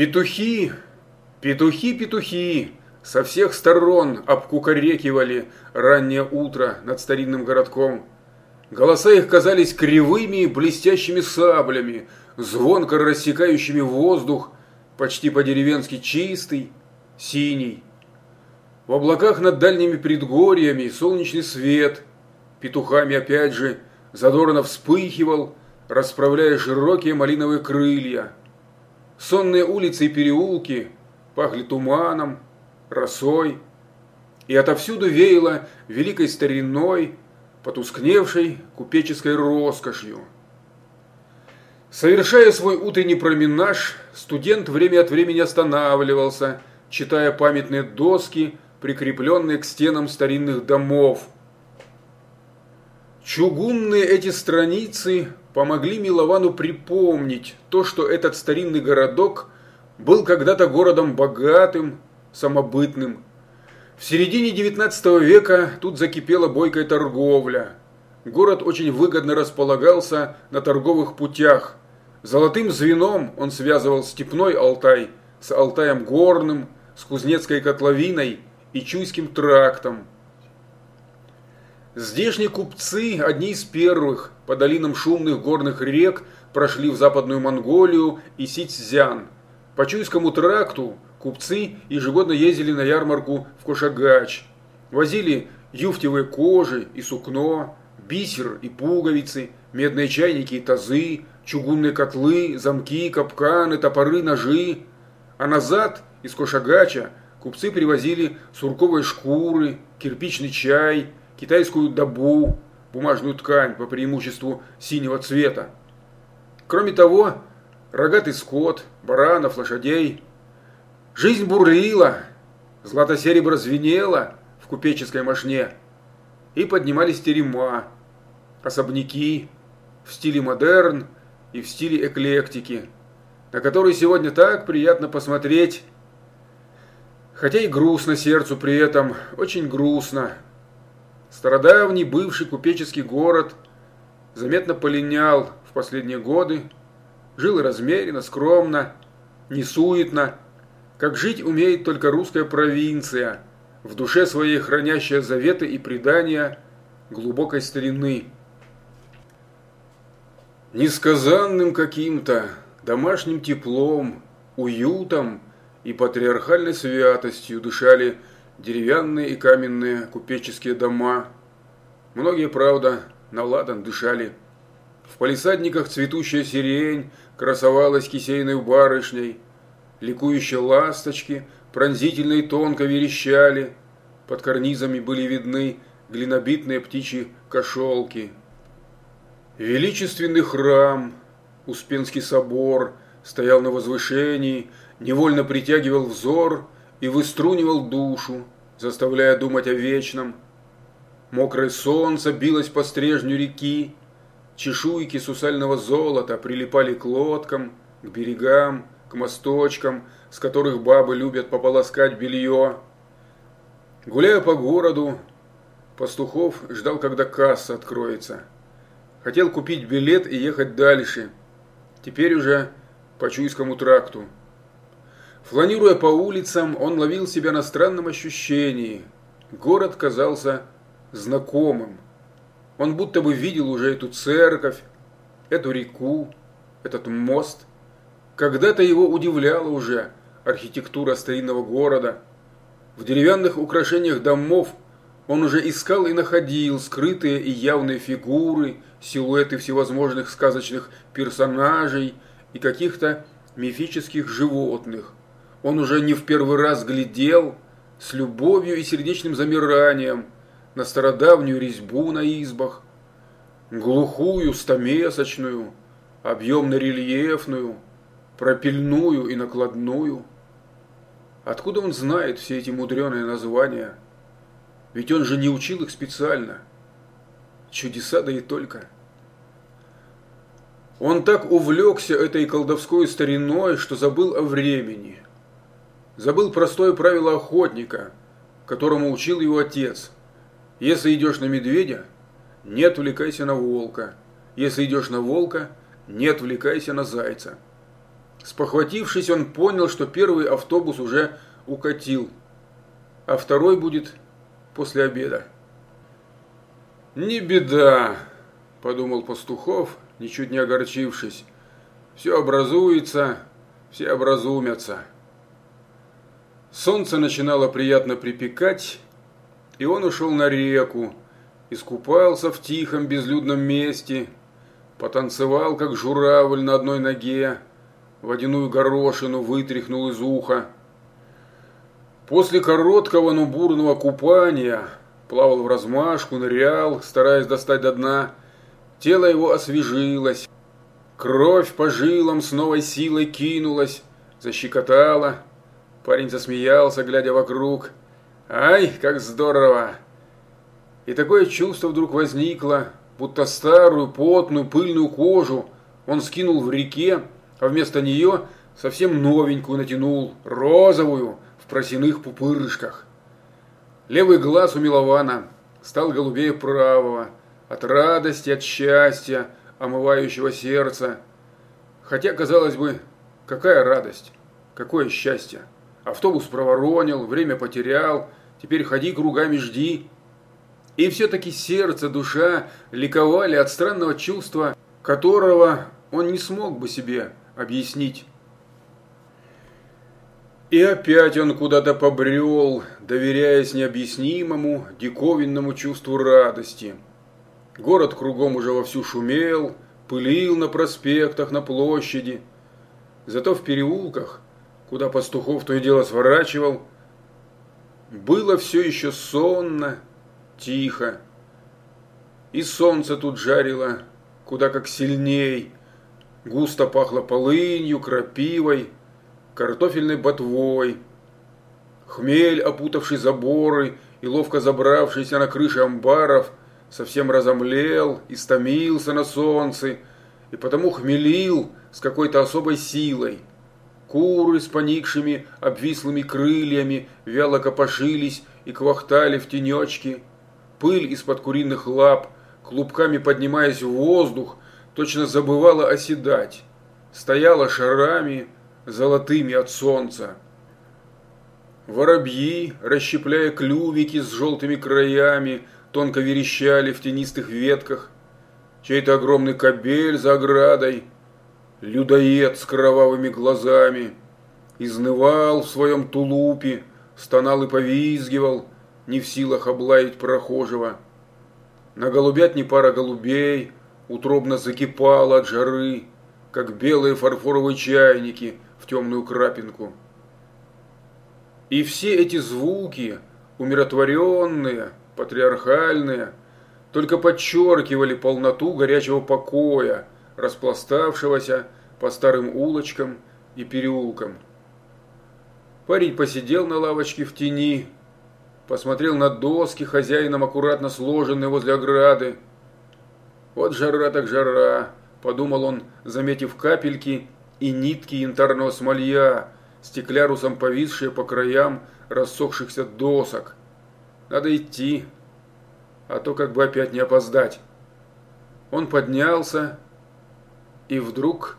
Петухи, петухи, петухи со всех сторон обкукарекивали раннее утро над старинным городком. Голоса их казались кривыми блестящими саблями, звонко рассекающими воздух, почти по-деревенски чистый, синий. В облаках над дальними предгорьями солнечный свет, петухами опять же, задорно вспыхивал, расправляя широкие малиновые крылья. Сонные улицы и переулки пахли туманом, росой, и отовсюду веяло великой стариной, потускневшей купеческой роскошью. Совершая свой утренний променаж, студент время от времени останавливался, читая памятные доски, прикрепленные к стенам старинных домов. Чугунные эти страницы помогли Миловану припомнить то, что этот старинный городок был когда-то городом богатым, самобытным. В середине XIX века тут закипела бойкая торговля. Город очень выгодно располагался на торговых путях. Золотым звеном он связывал степной Алтай с Алтаем горным, с Кузнецкой котловиной и Чуйским трактом. Здешние купцы, одни из первых, по долинам шумных горных рек, прошли в Западную Монголию и Ситьзян. По Чуйскому тракту купцы ежегодно ездили на ярмарку в Кошагач. Возили юфтевые кожи и сукно, бисер и пуговицы, медные чайники и тазы, чугунные котлы, замки, капканы, топоры, ножи. А назад из Кошагача купцы привозили сурковые шкуры, кирпичный чай – китайскую добу, бумажную ткань по преимуществу синего цвета. Кроме того, рогатый скот, баранов, лошадей. Жизнь бурлила, злато-серебро звенело в купеческой мошне, и поднимались терема, особняки в стиле модерн и в стиле эклектики, на которые сегодня так приятно посмотреть, хотя и грустно сердцу при этом, очень грустно, Стародавний бывший купеческий город заметно полинял в последние годы, жил размеренно, скромно, несуетно, как жить умеет только русская провинция, в душе своей хранящая заветы и предания глубокой старины. Несказанным каким-то домашним теплом, уютом и патриархальной святостью дышали деревянные и каменные купеческие дома. Многие, правда, на ладан дышали. В палисадниках цветущая сирень красовалась кисейной барышней. Ликующие ласточки пронзительно и тонко верещали. Под карнизами были видны глинобитные птичьи кошелки. Величественный храм, Успенский собор, стоял на возвышении, невольно притягивал взор – и выструнивал душу, заставляя думать о вечном. Мокрое солнце билось по стрежню реки, чешуйки сусального золота прилипали к лодкам, к берегам, к мосточкам, с которых бабы любят пополоскать белье. Гуляя по городу, Пастухов ждал, когда касса откроется. Хотел купить билет и ехать дальше. Теперь уже по Чуйскому тракту. Фланируя по улицам, он ловил себя на странном ощущении. Город казался знакомым. Он будто бы видел уже эту церковь, эту реку, этот мост. Когда-то его удивляла уже архитектура старинного города. В деревянных украшениях домов он уже искал и находил скрытые и явные фигуры, силуэты всевозможных сказочных персонажей и каких-то мифических животных он уже не в первый раз глядел с любовью и сердечным замиранием на стародавнюю резьбу на избах, глухую стамесочную, объемно-рельефную, пропильную и накладную. Откуда он знает все эти мудреные названия? Ведь он же не учил их специально. Чудеса да и только. Он так увлекся этой колдовской стариной, что забыл о времени – забыл простое правило охотника, которому учил его отец. Если идешь на медведя, не отвлекайся на волка. Если идешь на волка, не отвлекайся на зайца. Спохватившись, он понял, что первый автобус уже укатил, а второй будет после обеда. «Не беда», – подумал Пастухов, ничуть не огорчившись. «Все образуется, все образумятся». Солнце начинало приятно припекать, и он ушел на реку, искупался в тихом безлюдном месте, потанцевал, как журавль на одной ноге, водяную горошину вытряхнул из уха. После короткого, но бурного купания плавал в размашку, нырял, стараясь достать до дна. Тело его освежилось. Кровь по жилам с новой силой кинулась, защекотала. Парень засмеялся, глядя вокруг. «Ай, как здорово!» И такое чувство вдруг возникло, будто старую, потную, пыльную кожу он скинул в реке, а вместо нее совсем новенькую натянул, розовую, в просяных пупырышках. Левый глаз у Милована стал голубее правого, от радости, от счастья, омывающего сердце. Хотя, казалось бы, какая радость, какое счастье. Автобус проворонил, время потерял, теперь ходи кругами жди. И все-таки сердце, душа ликовали от странного чувства, которого он не смог бы себе объяснить. И опять он куда-то побрел, доверяясь необъяснимому, диковинному чувству радости. Город кругом уже вовсю шумел, пылил на проспектах, на площади. Зато в переулках, куда пастухов то и дело сворачивал, было все еще сонно, тихо. И солнце тут жарило куда как сильней, Густо пахло полынью, крапивой, картофельной ботвой. Хмель, опутавший заборы и ловко забравшийся на крыши амбаров, совсем разомлел, истомился на солнце и потому хмелил с какой-то особой силой. Куры с поникшими обвислыми крыльями вяло копошились и квахтали в тенечке. Пыль из-под куриных лап, клубками поднимаясь в воздух, точно забывала оседать, стояла шарами, золотыми от солнца. Воробьи, расщепляя клювики с желтыми краями, тонко верещали в тенистых ветках. Чей-то огромный кобель за оградой, людоед с кровавыми глазами, изнывал в своем тулупе, стонал и повизгивал, не в силах облаять прохожего. На голубятне пара голубей, утробно закипала от жары, как белые фарфоровые чайники в темную крапинку. И все эти звуки, умиротворенные, патриархальные, только подчеркивали полноту горячего покоя, распластавшегося по старым улочкам и переулкам. Парень посидел на лавочке в тени, посмотрел на доски, хозяином аккуратно сложенные возле ограды, вот жара так жара, подумал он, заметив капельки и нитки янтарного смолья, стеклярусом повисшие по краям рассохшихся досок. Надо идти, а то как бы опять не опоздать. Он поднялся и вдруг...